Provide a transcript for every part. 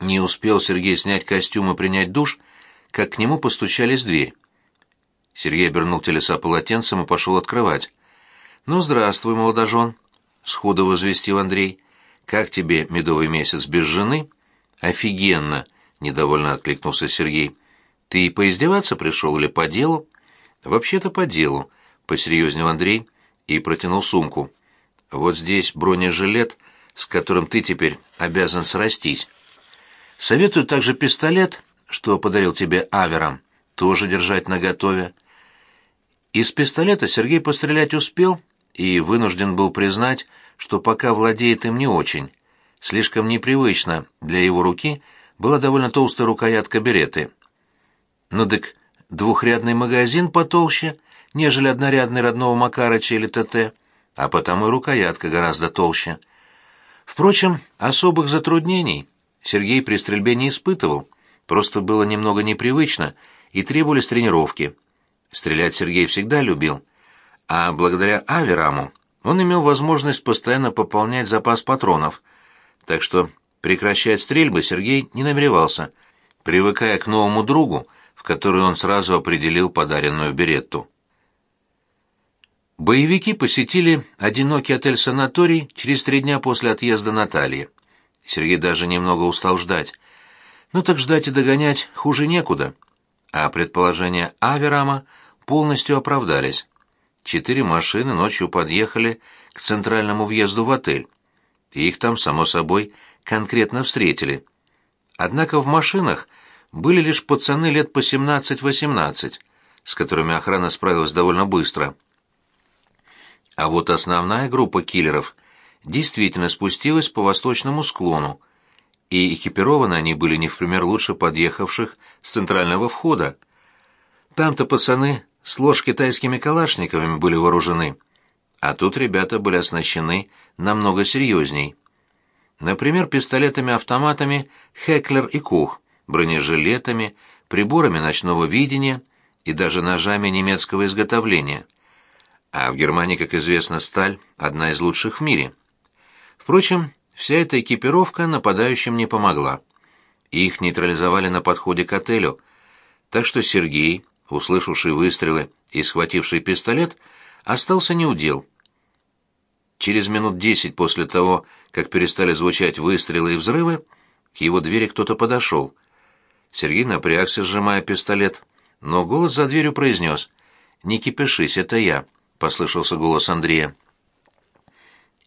Не успел Сергей снять костюм и принять душ, как к нему постучались в дверь. Сергей обернул телеса полотенцем и пошел открывать. «Ну, здравствуй, молодожен», — сходу возвестил Андрей. «Как тебе медовый месяц без жены?» «Офигенно!» — недовольно откликнулся Сергей. «Ты поиздеваться пришел или по делу?» «Вообще-то по делу», — посерьезнел Андрей и протянул сумку. «Вот здесь бронежилет, с которым ты теперь обязан срастись. Советую также пистолет, что подарил тебе Авером, тоже держать наготове. Из пистолета Сергей пострелять успел и вынужден был признать, что пока владеет им не очень. Слишком непривычно для его руки была довольно толстая рукоятка береты. Ну дык, двухрядный магазин потолще, нежели однорядный родного Макарыча или ТТ, а потому и рукоятка гораздо толще. Впрочем, особых затруднений Сергей при стрельбе не испытывал, просто было немного непривычно и требовались тренировки. Стрелять Сергей всегда любил, а благодаря Авераму он имел возможность постоянно пополнять запас патронов, так что прекращать стрельбы Сергей не намеревался, привыкая к новому другу, в который он сразу определил подаренную беретту. Боевики посетили одинокий отель-санаторий через три дня после отъезда Натальи. Сергей даже немного устал ждать. Ну так ждать и догонять хуже некуда. А предположения Аверама полностью оправдались. Четыре машины ночью подъехали к центральному въезду в отель. их там, само собой, конкретно встретили. Однако в машинах были лишь пацаны лет по 17-18, с которыми охрана справилась довольно быстро. А вот основная группа киллеров действительно спустилась по восточному склону, и экипированы они были не в пример лучше подъехавших с центрального входа. Там-то пацаны с ложь китайскими калашниковыми были вооружены, а тут ребята были оснащены намного серьезней. Например, пистолетами-автоматами «Хеклер» и «Кух», бронежилетами, приборами ночного видения и даже ножами немецкого изготовления. А в Германии, как известно, сталь – одна из лучших в мире. Впрочем, вся эта экипировка нападающим не помогла. Их нейтрализовали на подходе к отелю, так что Сергей, услышавший выстрелы и схвативший пистолет, остался неудел. Через минут десять после того, как перестали звучать выстрелы и взрывы, к его двери кто-то подошел. Сергей напрягся, сжимая пистолет, но голос за дверью произнес «Не кипишись, это я», — послышался голос Андрея.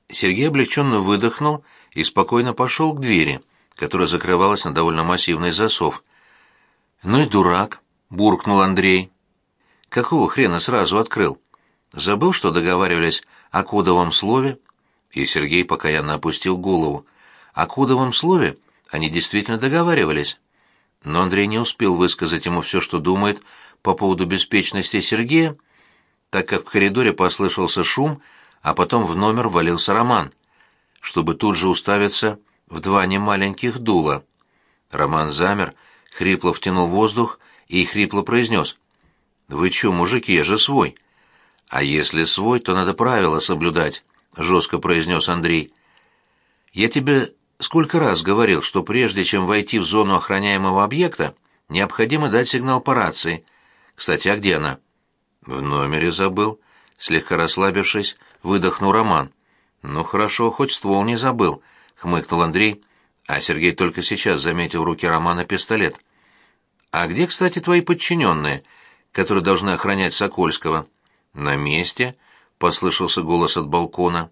Сергей облегченно выдохнул и спокойно пошел к двери, которая закрывалась на довольно массивный засов. «Ну и дурак», буркнул Андрей. Какого хрена сразу открыл? Забыл, что договаривались о кодовом слове? И Сергей покаянно опустил голову. О кодовом слове они действительно договаривались. Но Андрей не успел высказать ему все, что думает по поводу беспечности Сергея, так как в коридоре послышался шум, а потом в номер валился Роман, чтобы тут же уставиться в два немаленьких дула. Роман замер, хрипло втянул воздух и хрипло произнес. «Вы чё, мужики, я же свой». «А если свой, то надо правила соблюдать», — жестко произнес Андрей. «Я тебе сколько раз говорил, что прежде чем войти в зону охраняемого объекта, необходимо дать сигнал по рации. Кстати, а где она?» «В номере забыл», — слегка расслабившись, выдохнул Роман. «Ну хорошо, хоть ствол не забыл», — хмыкнул Андрей, а Сергей только сейчас заметил в руке Романа пистолет. «А где, кстати, твои подчиненные, которые должны охранять Сокольского?» «На месте», — послышался голос от балкона.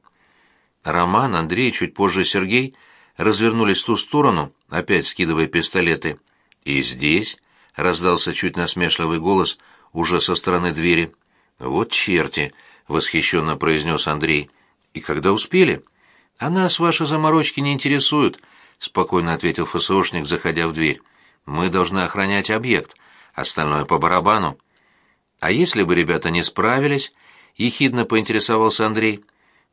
Роман, Андрей, чуть позже Сергей развернулись в ту сторону, опять скидывая пистолеты. «И здесь?» — раздался чуть насмешливый голос уже со стороны двери. «Вот черти!» — восхищенно произнес Андрей. «И когда успели?» «А нас ваши заморочки не интересуют», — спокойно ответил ФСОшник, заходя в дверь. Мы должны охранять объект, остальное по барабану. А если бы ребята не справились, ехидно поинтересовался Андрей.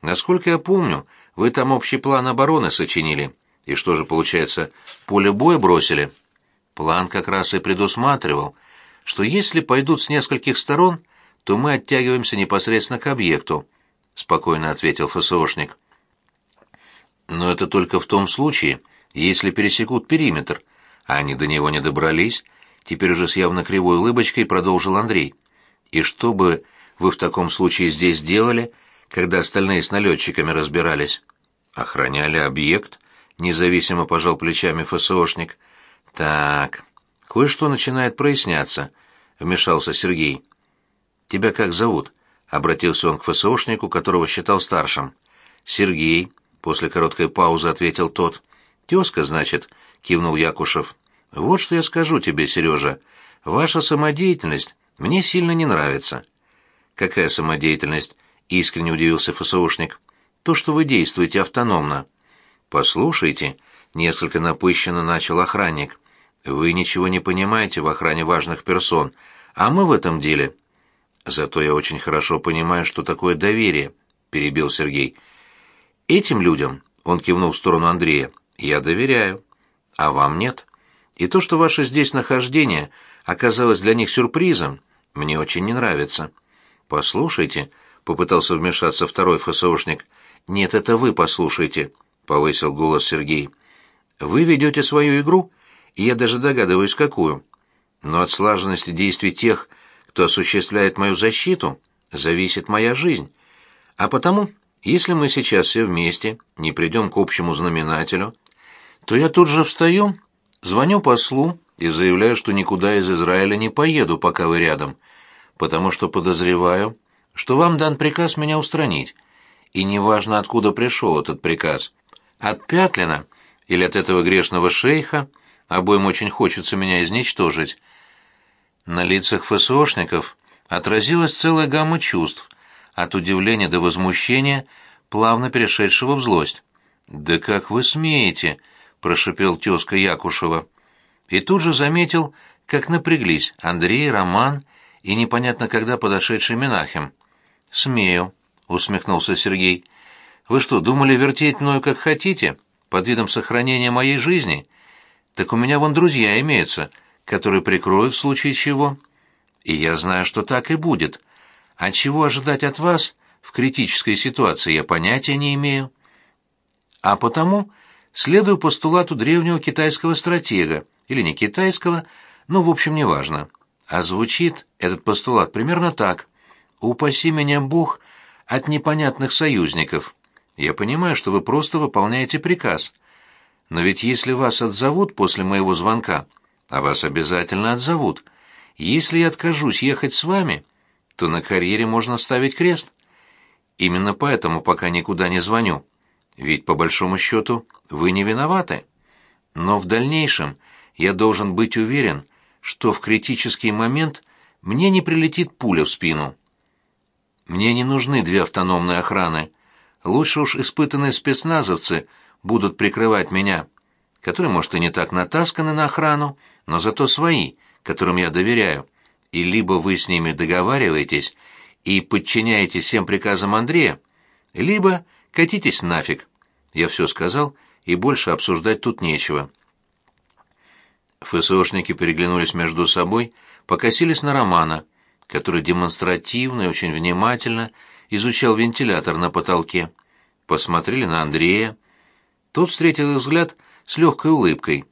Насколько я помню, вы там общий план обороны сочинили. И что же получается, поле боя бросили? План как раз и предусматривал, что если пойдут с нескольких сторон, то мы оттягиваемся непосредственно к объекту, спокойно ответил ФСОшник. Но это только в том случае, если пересекут периметр. А они до него не добрались. Теперь уже с явно кривой улыбочкой продолжил Андрей. И что бы вы в таком случае здесь делали, когда остальные с налетчиками разбирались? Охраняли объект, независимо пожал плечами ФСОшник. Так, кое-что начинает проясняться, вмешался Сергей. Тебя как зовут? обратился он к ФСОшнику, которого считал старшим. Сергей, после короткой паузы ответил тот. Тезка, значит, кивнул Якушев. Вот что я скажу тебе, Сережа. Ваша самодеятельность мне сильно не нравится. Какая самодеятельность? искренне удивился ФСОшник. То, что вы действуете автономно. Послушайте, несколько напыщенно начал охранник. Вы ничего не понимаете в охране важных персон, а мы в этом деле. Зато я очень хорошо понимаю, что такое доверие, перебил Сергей. Этим людям, он кивнул в сторону Андрея, я доверяю, а вам нет. И то, что ваше здесь нахождение оказалось для них сюрпризом, мне очень не нравится. Послушайте, попытался вмешаться второй ФСОшник. Нет, это вы послушайте, повысил голос Сергей. Вы ведете свою игру, и я даже догадываюсь, какую. Но от слаженности действий тех, кто осуществляет мою защиту, зависит моя жизнь. А потому если мы сейчас все вместе не придем к общему знаменателю, то я тут же встаю, звоню послу и заявляю, что никуда из Израиля не поеду, пока вы рядом, потому что подозреваю, что вам дан приказ меня устранить, и неважно, откуда пришел этот приказ, от Пятлина или от этого грешного шейха, обоим очень хочется меня изничтожить. На лицах ФСОшников отразилась целая гамма чувств — от удивления до возмущения, плавно перешедшего в злость. «Да как вы смеете!» — прошипел тезка Якушева. И тут же заметил, как напряглись Андрей, Роман и непонятно когда подошедший Минахим. «Смею», — усмехнулся Сергей. «Вы что, думали вертеть мною как хотите, под видом сохранения моей жизни? Так у меня вон друзья имеются, которые прикроют в случае чего. И я знаю, что так и будет. А чего ожидать от вас в критической ситуации, я понятия не имею. А потому следую постулату древнего китайского стратега, или не китайского, но в общем неважно. А звучит этот постулат примерно так. «Упаси меня Бог от непонятных союзников». Я понимаю, что вы просто выполняете приказ. Но ведь если вас отзовут после моего звонка, а вас обязательно отзовут, если я откажусь ехать с вами, то на карьере можно ставить крест. Именно поэтому пока никуда не звоню. Ведь, по большому счету, вы не виноваты. Но в дальнейшем я должен быть уверен, что в критический момент мне не прилетит пуля в спину. Мне не нужны две автономные охраны. Лучше уж испытанные спецназовцы будут прикрывать меня, которые, может, и не так натасканы на охрану, но зато свои, которым я доверяю и либо вы с ними договариваетесь и подчиняетесь всем приказам Андрея, либо катитесь нафиг. Я все сказал, и больше обсуждать тут нечего. ФСОшники переглянулись между собой, покосились на Романа, который демонстративно и очень внимательно изучал вентилятор на потолке. Посмотрели на Андрея. Тот встретил их взгляд с легкой улыбкой.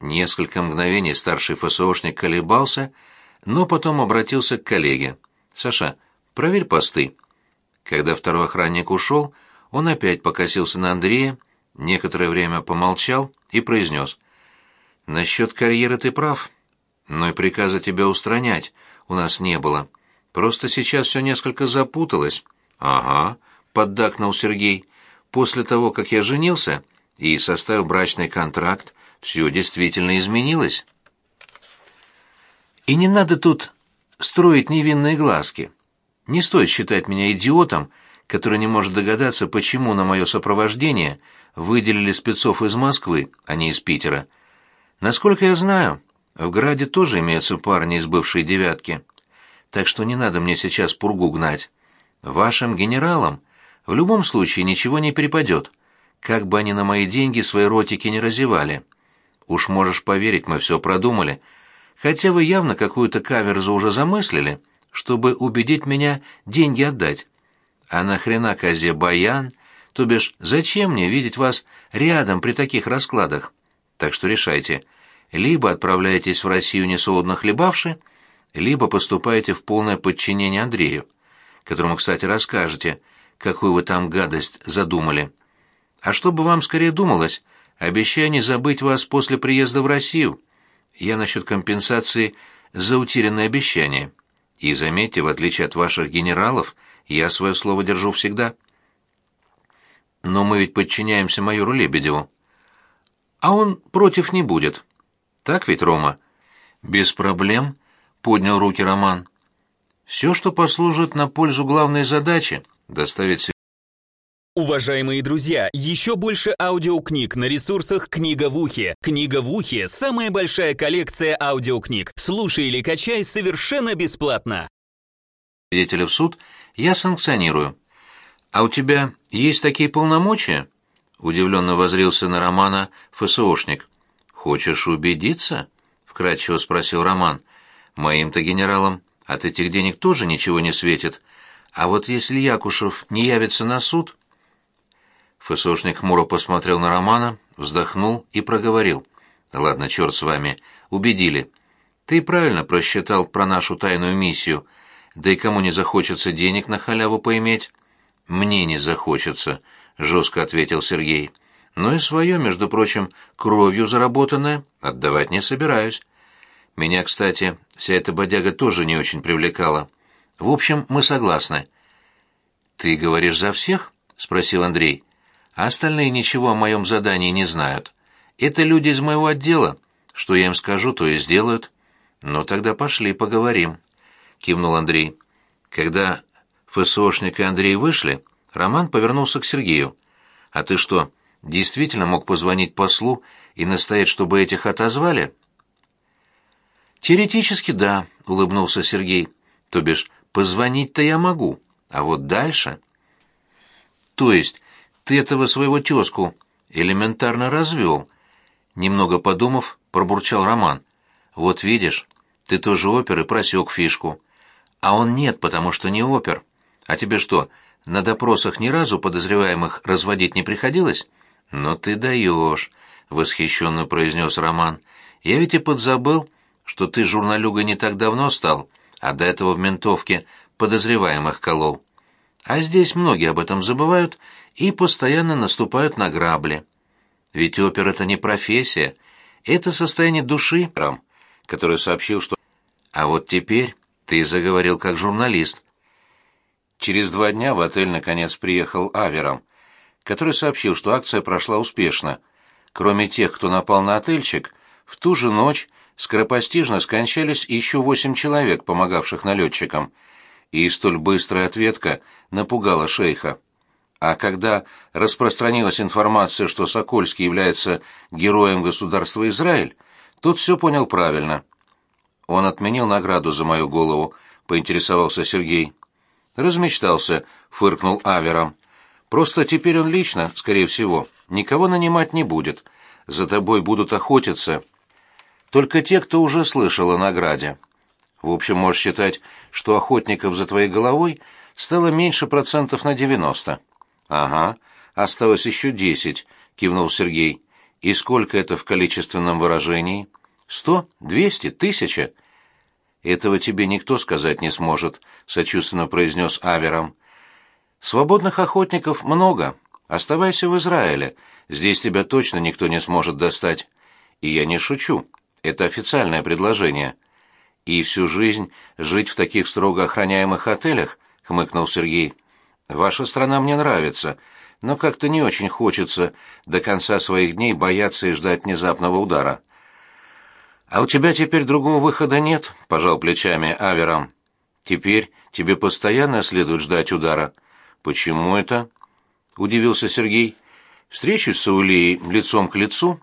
Несколько мгновений старший ФСОшник колебался, но потом обратился к коллеге. «Саша, проверь посты». Когда второй охранник ушел, он опять покосился на Андрея, некоторое время помолчал и произнес. «Насчет карьеры ты прав, но и приказа тебя устранять у нас не было. Просто сейчас все несколько запуталось». «Ага», — поддакнул Сергей. «После того, как я женился и составил брачный контракт, все действительно изменилось». И не надо тут строить невинные глазки. Не стоит считать меня идиотом, который не может догадаться, почему на мое сопровождение выделили спецов из Москвы, а не из Питера. Насколько я знаю, в Граде тоже имеются парни из бывшей «девятки». Так что не надо мне сейчас пургу гнать. Вашим генералам в любом случае ничего не перепадет, как бы они на мои деньги свои ротики не разевали. Уж можешь поверить, мы все продумали — хотя вы явно какую-то каверзу уже замыслили, чтобы убедить меня деньги отдать. А нахрена козе баян, То бишь, зачем мне видеть вас рядом при таких раскладах? Так что решайте. Либо отправляетесь в Россию несолодно хлебавши, либо поступаете в полное подчинение Андрею, которому, кстати, расскажете, какую вы там гадость задумали. А чтобы вам скорее думалось, обещаю не забыть вас после приезда в Россию. Я насчет компенсации за утерянное обещание. И заметьте, в отличие от ваших генералов, я свое слово держу всегда. Но мы ведь подчиняемся майору Лебедеву. А он против не будет. Так ведь, Рома? Без проблем, поднял руки Роман. Все, что послужит на пользу главной задачи — доставить Уважаемые друзья, еще больше аудиокниг на ресурсах «Книга в ухе». «Книга в ухе» — самая большая коллекция аудиокниг. Слушай или качай совершенно бесплатно. Свидетеля в суд я санкционирую. А у тебя есть такие полномочия? Удивленно возрился на Романа ФСОшник. Хочешь убедиться? Вкратчиво спросил Роман. Моим-то генералам от этих денег тоже ничего не светит. А вот если Якушев не явится на суд ФСОшник хмуро посмотрел на Романа, вздохнул и проговорил. «Ладно, черт с вами. Убедили. Ты правильно просчитал про нашу тайную миссию. Да и кому не захочется денег на халяву поиметь?» «Мне не захочется», — жестко ответил Сергей. «Но и свое, между прочим, кровью заработанное отдавать не собираюсь. Меня, кстати, вся эта бодяга тоже не очень привлекала. В общем, мы согласны». «Ты говоришь за всех?» — спросил Андрей а остальные ничего о моем задании не знают. Это люди из моего отдела. Что я им скажу, то и сделают. Ну тогда пошли, поговорим», — кивнул Андрей. Когда ФСОшник и Андрей вышли, Роман повернулся к Сергею. «А ты что, действительно мог позвонить послу и настоять, чтобы этих отозвали?» «Теоретически да», — улыбнулся Сергей. «То бишь, позвонить-то я могу, а вот дальше...» «То есть ты этого своего тезку элементарно развел. Немного подумав, пробурчал Роман. Вот видишь, ты тоже опер и просек фишку. А он нет, потому что не опер. А тебе что, на допросах ни разу подозреваемых разводить не приходилось? Но ты даешь, восхищенно произнес Роман. Я ведь и подзабыл, что ты журналюга не так давно стал, а до этого в ментовке подозреваемых колол. А здесь многие об этом забывают и постоянно наступают на грабли. Ведь опера — это не профессия, это состояние души, который сообщил, что... А вот теперь ты заговорил как журналист. Через два дня в отель наконец приехал Авером, который сообщил, что акция прошла успешно. Кроме тех, кто напал на отельчик, в ту же ночь скоропостижно скончались еще восемь человек, помогавших налетчикам, и столь быстрая ответка напугала шейха. А когда распространилась информация, что Сокольский является героем государства Израиль, тот все понял правильно. Он отменил награду за мою голову, поинтересовался Сергей. Размечтался, фыркнул Авером. Просто теперь он лично, скорее всего, никого нанимать не будет. За тобой будут охотиться. Только те, кто уже слышал о награде. В общем, можешь считать, что охотников за твоей головой стало меньше процентов на девяносто. «Ага, осталось еще десять», — кивнул Сергей. «И сколько это в количественном выражении?» «Сто? Двести? Тысяча?» «Этого тебе никто сказать не сможет», — сочувственно произнес Авером. «Свободных охотников много. Оставайся в Израиле. Здесь тебя точно никто не сможет достать. И я не шучу. Это официальное предложение». «И всю жизнь жить в таких строго охраняемых отелях?» — хмыкнул Сергей. Ваша страна мне нравится, но как-то не очень хочется до конца своих дней бояться и ждать внезапного удара. А у тебя теперь другого выхода нет, пожал плечами Аверам. Теперь тебе постоянно следует ждать удара. Почему это? удивился Сергей. Встречусь с Саулией лицом к лицу.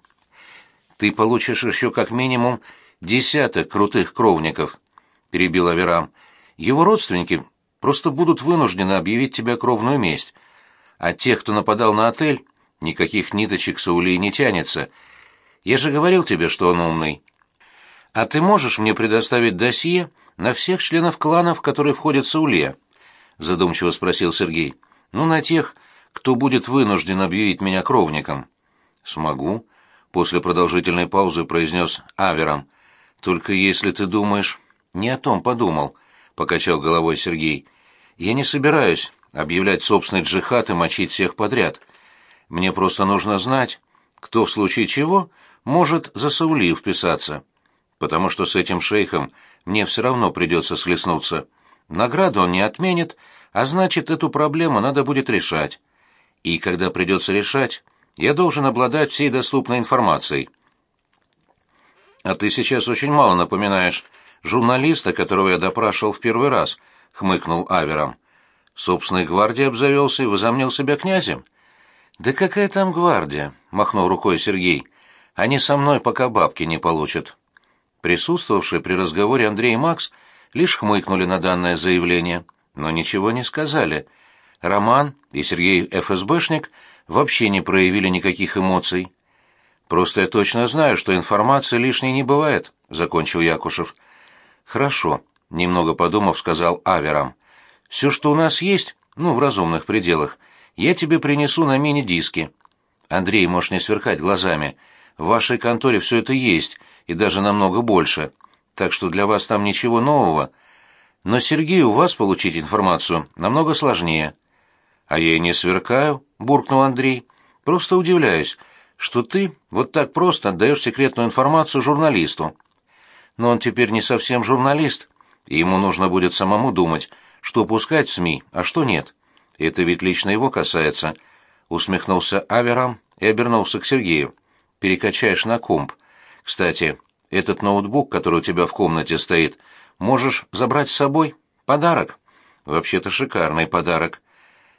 Ты получишь еще как минимум десяток крутых кровников, перебил Аверам. Его родственники просто будут вынуждены объявить тебе кровную месть. А тех, кто нападал на отель, никаких ниточек Саулии не тянется. Я же говорил тебе, что он умный. А ты можешь мне предоставить досье на всех членов кланов, которые входят в Саулия? Задумчиво спросил Сергей. Ну, на тех, кто будет вынужден объявить меня кровником. Смогу, после продолжительной паузы произнес Авером. Только если ты думаешь... Не о том подумал, покачал головой Сергей. Я не собираюсь объявлять собственный джихад и мочить всех подряд. Мне просто нужно знать, кто в случае чего может за Саули вписаться. Потому что с этим шейхом мне все равно придется слеснуться. Награду он не отменит, а значит, эту проблему надо будет решать. И когда придется решать, я должен обладать всей доступной информацией. А ты сейчас очень мало напоминаешь журналиста, которого я допрашивал в первый раз, хмыкнул Авером. Собственной гвардии обзавелся и возомнил себя князем. Да какая там гвардия, махнул рукой Сергей. Они со мной пока бабки не получат. Присутствовавшие при разговоре Андрей и Макс лишь хмыкнули на данное заявление, но ничего не сказали. Роман и Сергей ФСБшник вообще не проявили никаких эмоций. Просто я точно знаю, что информация лишней не бывает, закончил Якушев. Хорошо, немного подумав, сказал Аверам. Все, что у нас есть, ну, в разумных пределах, я тебе принесу на мини-диске. Андрей, можешь не сверкать глазами. В вашей конторе все это есть, и даже намного больше. Так что для вас там ничего нового. Но Сергею у вас получить информацию намного сложнее. А я и не сверкаю, буркнул Андрей. Просто удивляюсь, что ты вот так просто отдаешь секретную информацию журналисту. Но он теперь не совсем журналист, и ему нужно будет самому думать, что пускать в СМИ, а что нет. Это ведь лично его касается. Усмехнулся Аверам и обернулся к Сергею. Перекачаешь на комп. Кстати, этот ноутбук, который у тебя в комнате стоит, можешь забрать с собой. Подарок. Вообще-то шикарный подарок.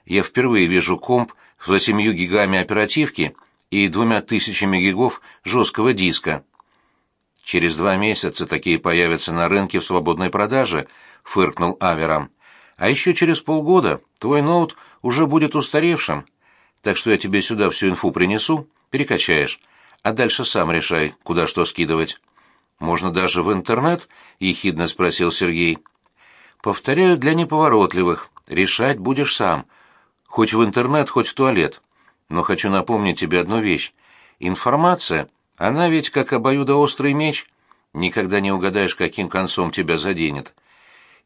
Я впервые вижу комп с восемью гигами оперативки и двумя тысячами гигов жесткого диска. Через два месяца такие появятся на рынке в свободной продаже, фыркнул Аверам. А еще через полгода твой ноут уже будет устаревшим. Так что я тебе сюда всю инфу принесу, перекачаешь а дальше сам решай, куда что скидывать. Можно даже в интернет? ехидно спросил Сергей. Повторяю для неповоротливых. Решать будешь сам. Хоть в интернет, хоть в туалет. Но хочу напомнить тебе одну вещь. Информация, она ведь как обоюдоострый меч. Никогда не угадаешь, каким концом тебя заденет.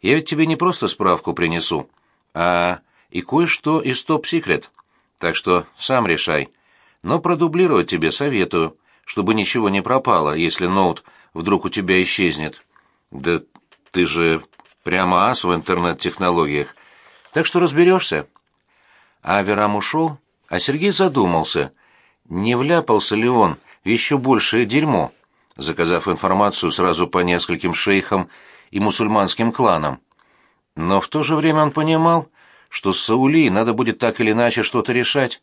Я ведь тебе не просто справку принесу, а и кое-что из топ-секрет. Так что сам решай. Но продублировать тебе советую, чтобы ничего не пропало, если ноут вдруг у тебя исчезнет. Да ты же прямо ас в интернет-технологиях. Так что разберешься. Аверам ушел, а Сергей задумался, не вляпался ли он еще большее дерьмо, заказав информацию сразу по нескольким шейхам и мусульманским кланам. Но в то же время он понимал, что с Саули надо будет так или иначе что-то решать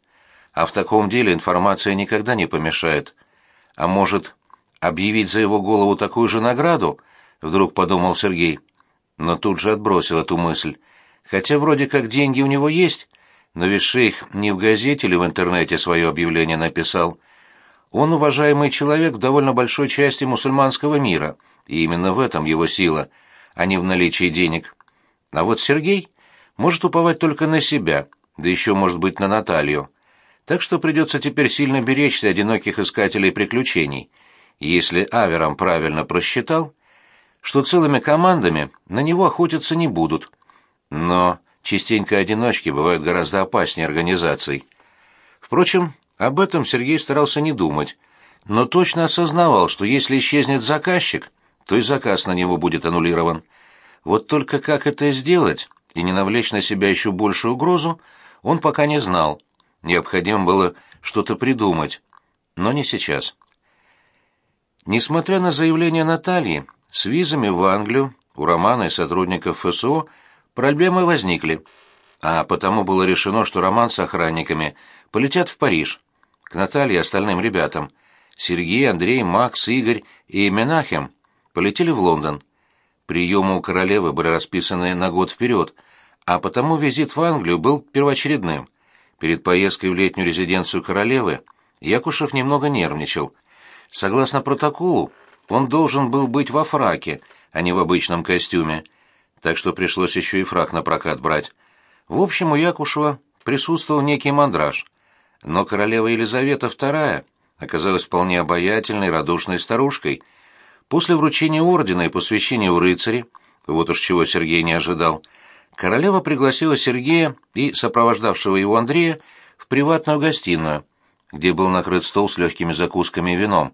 а в таком деле информация никогда не помешает. А может, объявить за его голову такую же награду? Вдруг подумал Сергей. Но тут же отбросил эту мысль. Хотя вроде как деньги у него есть, но ведь шейх не в газете или в интернете свое объявление написал. Он уважаемый человек в довольно большой части мусульманского мира, и именно в этом его сила, а не в наличии денег. А вот Сергей может уповать только на себя, да еще, может быть, на Наталью так что придется теперь сильно беречься одиноких искателей приключений. Если Аверам правильно просчитал, что целыми командами на него охотиться не будут. Но частенько одиночки бывают гораздо опаснее организаций. Впрочем, об этом Сергей старался не думать, но точно осознавал, что если исчезнет заказчик, то и заказ на него будет аннулирован. Вот только как это сделать и не навлечь на себя еще большую угрозу, он пока не знал. Необходимо было что-то придумать, но не сейчас. Несмотря на заявление Натальи, с визами в Англию у Романа и сотрудников ФСО проблемы возникли, а потому было решено, что Роман с охранниками полетят в Париж, к Наталье и остальным ребятам. Сергей, Андрей, Макс, Игорь и Менахем полетели в Лондон. Приемы у королевы были расписаны на год вперед, а потому визит в Англию был первоочередным – Перед поездкой в летнюю резиденцию королевы Якушев немного нервничал. Согласно протоколу, он должен был быть во фраке, а не в обычном костюме, так что пришлось еще и фрак на прокат брать. В общем, у Якушева присутствовал некий мандраж. Но королева Елизавета II оказалась вполне обаятельной, радушной старушкой. После вручения ордена и посвящения в рыцари, вот уж чего Сергей не ожидал, королева пригласила Сергея и сопровождавшего его Андрея в приватную гостиную, где был накрыт стол с легкими закусками и вином.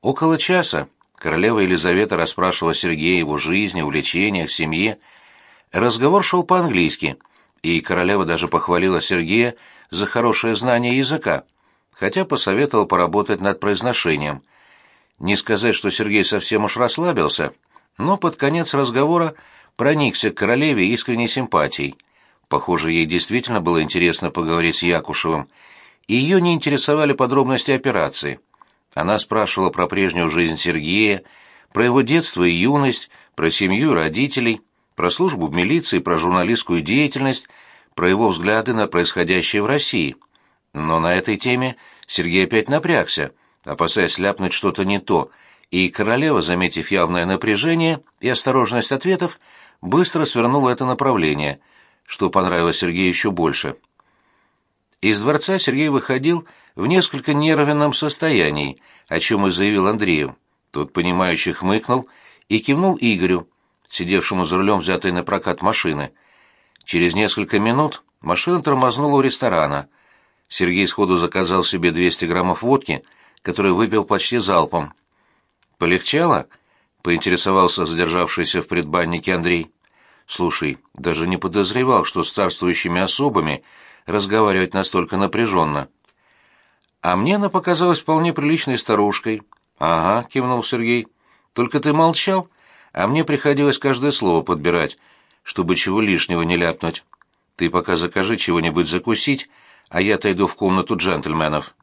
Около часа королева Елизавета расспрашивала Сергея его жизни, увлечениях, семье. Разговор шел по-английски, и королева даже похвалила Сергея за хорошее знание языка, хотя посоветовал поработать над произношением. Не сказать, что Сергей совсем уж расслабился, но под конец разговора проникся к королеве искренней симпатией. Похоже, ей действительно было интересно поговорить с Якушевым, и ее не интересовали подробности операции. Она спрашивала про прежнюю жизнь Сергея, про его детство и юность, про семью и родителей, про службу в милиции, про журналистскую деятельность, про его взгляды на происходящее в России. Но на этой теме Сергей опять напрягся, опасаясь ляпнуть что-то не то, и королева, заметив явное напряжение и осторожность ответов, быстро свернула это направление, что понравилось Сергею еще больше. Из дворца Сергей выходил в несколько нервном состоянии, о чем и заявил Андрею. Тот, понимающе хмыкнул и кивнул Игорю, сидевшему за рулем взятой на прокат машины. Через несколько минут машина тормознула у ресторана. Сергей сходу заказал себе 200 граммов водки, который выпил почти залпом. «Полегчало?» — поинтересовался задержавшийся в предбаннике Андрей. «Слушай, даже не подозревал, что с царствующими особами разговаривать настолько напряженно». «А мне она показалась вполне приличной старушкой». «Ага», — кивнул Сергей. «Только ты молчал, а мне приходилось каждое слово подбирать, чтобы чего лишнего не ляпнуть. Ты пока закажи чего-нибудь закусить, а я отойду в комнату джентльменов».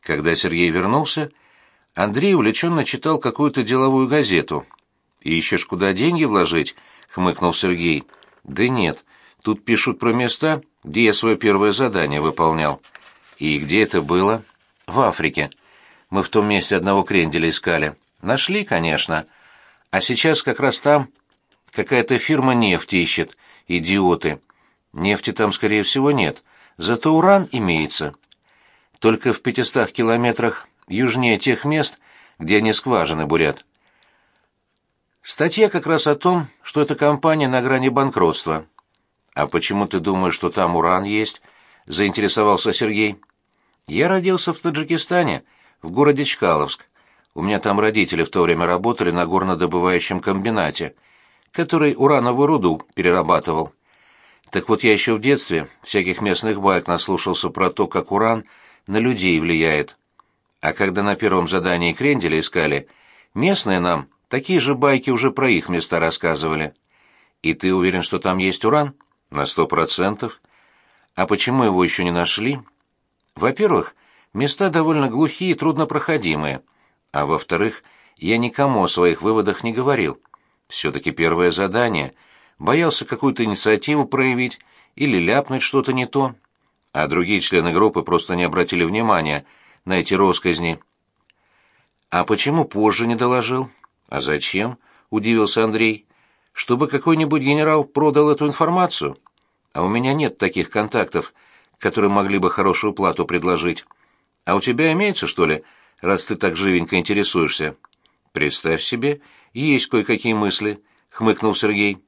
Когда Сергей вернулся, Андрей увлеченно читал какую-то деловую газету. «Ищешь, куда деньги вложить?» — хмыкнул Сергей. «Да нет, тут пишут про места, где я свое первое задание выполнял». «И где это было?» «В Африке. Мы в том месте одного кренделя искали. Нашли, конечно. А сейчас как раз там какая-то фирма нефть ищет. Идиоты. Нефти там, скорее всего, нет. Зато уран имеется. Только в пятистах километрах южнее тех мест, где они скважины бурят. Статья как раз о том, что эта компания на грани банкротства. «А почему ты думаешь, что там уран есть?» — заинтересовался Сергей. «Я родился в Таджикистане, в городе Чкаловск. У меня там родители в то время работали на горнодобывающем комбинате, который урановую руду перерабатывал. Так вот я еще в детстве всяких местных байк наслушался про то, как уран на людей влияет. А когда на первом задании кренделя искали, местные нам такие же байки уже про их места рассказывали. И ты уверен, что там есть уран? На сто процентов. А почему его еще не нашли? Во-первых, места довольно глухие и труднопроходимые. А во-вторых, я никому о своих выводах не говорил. Все-таки первое задание. Боялся какую-то инициативу проявить или ляпнуть что-то не то. А другие члены группы просто не обратили внимания на эти росказни. «А почему позже не доложил?» «А зачем?» — удивился Андрей. «Чтобы какой-нибудь генерал продал эту информацию? А у меня нет таких контактов, которые могли бы хорошую плату предложить. А у тебя имеется, что ли, раз ты так живенько интересуешься?» «Представь себе, есть кое-какие мысли», — хмыкнул Сергей.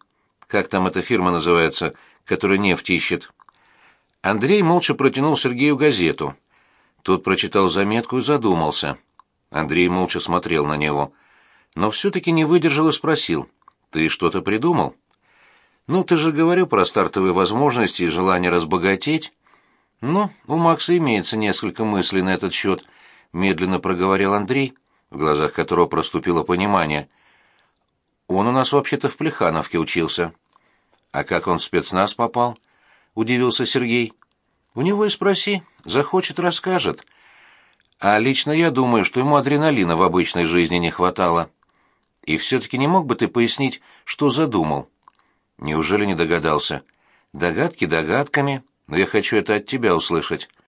«Как там эта фирма называется, которая нефть ищет?» Андрей молча протянул Сергею газету. Тот прочитал заметку и задумался. Андрей молча смотрел на него. Но все-таки не выдержал и спросил. «Ты что-то придумал?» «Ну, ты же говорил про стартовые возможности и желание разбогатеть». «Ну, у Макса имеется несколько мыслей на этот счет», — медленно проговорил Андрей, в глазах которого проступило понимание. «Он у нас вообще-то в Плехановке учился». «А как он в спецназ попал?» — удивился Сергей. «У него и спроси. Захочет, расскажет. А лично я думаю, что ему адреналина в обычной жизни не хватало. И все-таки не мог бы ты пояснить, что задумал?» «Неужели не догадался?» «Догадки догадками, но я хочу это от тебя услышать».